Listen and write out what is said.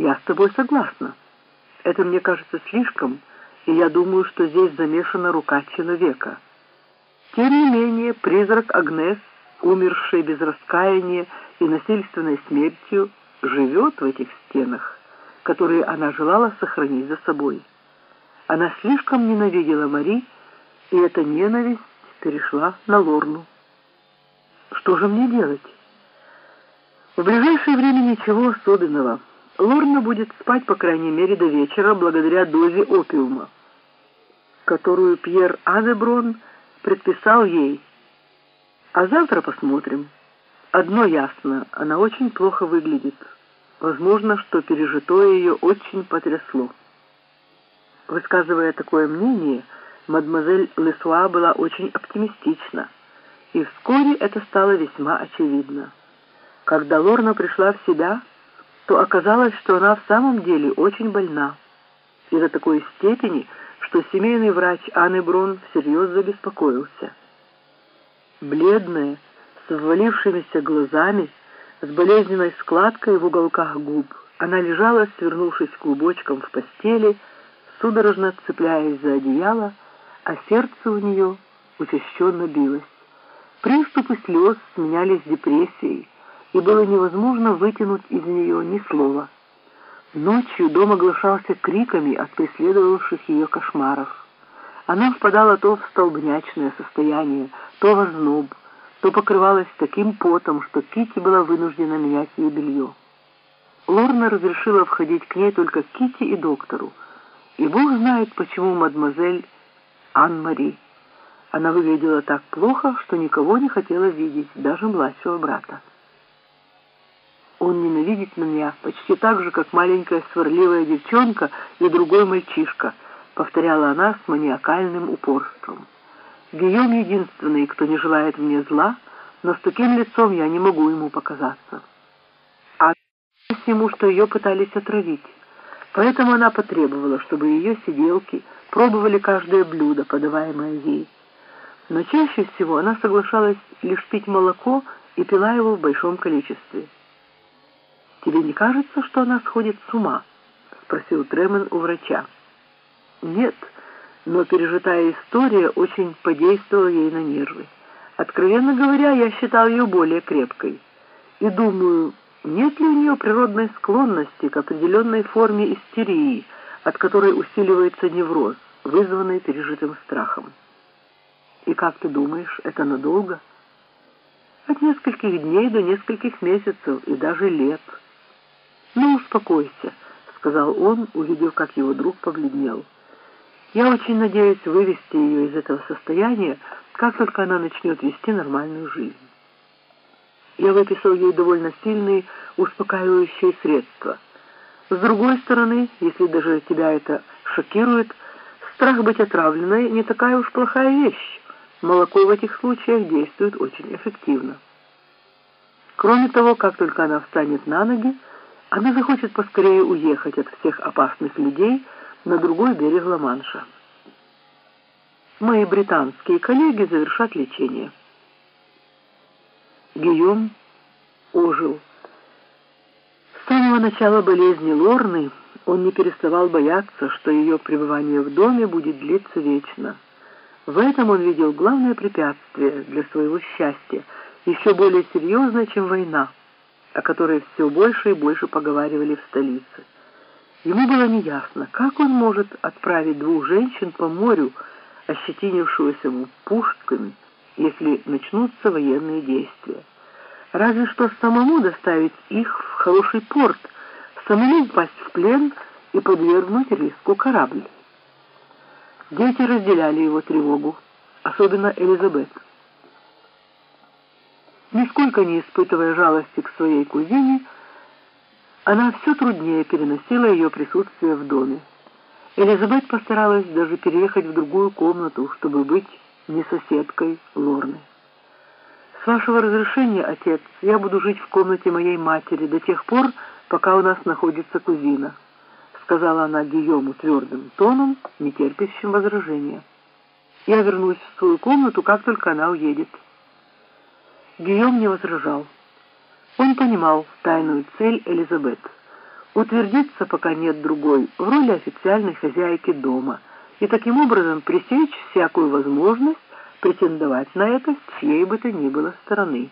Я с тобой согласна. Это мне кажется слишком, и я думаю, что здесь замешана рука человека. Тем не менее, призрак Агнес, умерший без раскаяния и насильственной смертью, живет в этих стенах, которые она желала сохранить за собой. Она слишком ненавидела Мари, и эта ненависть перешла на Лорну. Что же мне делать? В ближайшее время ничего особенного. Лорна будет спать, по крайней мере, до вечера, благодаря дозе опиума, которую Пьер Анеброн предписал ей. А завтра посмотрим. Одно ясно, она очень плохо выглядит. Возможно, что пережитое ее очень потрясло. Высказывая такое мнение, мадемуазель Лесуа была очень оптимистична, и вскоре это стало весьма очевидно. Когда Лорна пришла в себя, то оказалось, что она в самом деле очень больна. И до такой степени, что семейный врач Анны Брун всерьез забеспокоился. Бледная, с ввалившимися глазами, с болезненной складкой в уголках губ, она лежала, свернувшись клубочком в постели, судорожно цепляясь за одеяло, а сердце у нее учащенно билось. Приступы слез сменялись депрессией, и было невозможно вытянуть из нее ни слова. Ночью дом оглашался криками от преследовавших ее кошмаров. Она впадала то в столбнячное состояние, то в озноб, то покрывалась таким потом, что Кити была вынуждена менять ей белье. Лорна разрешила входить к ней только Кити и доктору, и Бог знает, почему мадемуазель Ан-Мари. Она выглядела так плохо, что никого не хотела видеть, даже младшего брата. Он ненавидит меня почти так же, как маленькая сварливая девчонка и другой мальчишка, повторяла она с маниакальным упорством. Гийом единственный, кто не желает мне зла, но с таким лицом я не могу ему показаться. А ему, что ее пытались отравить. Поэтому она потребовала, чтобы ее сиделки пробовали каждое блюдо, подаваемое ей. Но чаще всего она соглашалась лишь пить молоко и пила его в большом количестве. «Тебе не кажется, что она сходит с ума?» — спросил Тремен у врача. «Нет, но пережитая история очень подействовала ей на нервы. Откровенно говоря, я считал ее более крепкой. И думаю, нет ли у нее природной склонности к определенной форме истерии, от которой усиливается невроз, вызванный пережитым страхом. И как ты думаешь, это надолго? От нескольких дней до нескольких месяцев и даже лет – «Ну, успокойся», — сказал он, увидев, как его друг побледнел. «Я очень надеюсь вывести ее из этого состояния, как только она начнет вести нормальную жизнь». Я выписал ей довольно сильные успокаивающие средства. С другой стороны, если даже тебя это шокирует, страх быть отравленной не такая уж плохая вещь. Молоко в этих случаях действует очень эффективно. Кроме того, как только она встанет на ноги, она захочет поскорее уехать от всех опасных людей на другой берег Ла-Манша. Мои британские коллеги завершат лечение. Гийом ожил. С самого начала болезни Лорны он не переставал бояться, что ее пребывание в доме будет длиться вечно. В этом он видел главное препятствие для своего счастья, еще более серьезное, чем война о которой все больше и больше поговаривали в столице. Ему было неясно, как он может отправить двух женщин по морю, ощетинившегося пушками, если начнутся военные действия. Разве что самому доставить их в хороший порт, самому упасть в плен и подвергнуть риску корабль. Дети разделяли его тревогу, особенно Элизабет нисколько не испытывая жалости к своей кузине, она все труднее переносила ее присутствие в доме. Элизабет постаралась даже переехать в другую комнату, чтобы быть не соседкой Лорны. «С вашего разрешения, отец, я буду жить в комнате моей матери до тех пор, пока у нас находится кузина», сказала она Гийому твердым тоном, не терпящим возражения. «Я вернусь в свою комнату, как только она уедет». Гийом не возражал. Он понимал тайную цель Элизабет. утвердиться, пока нет другой, в роли официальной хозяйки дома и таким образом пресечь всякую возможность претендовать на это с чьей бы то ни было стороны.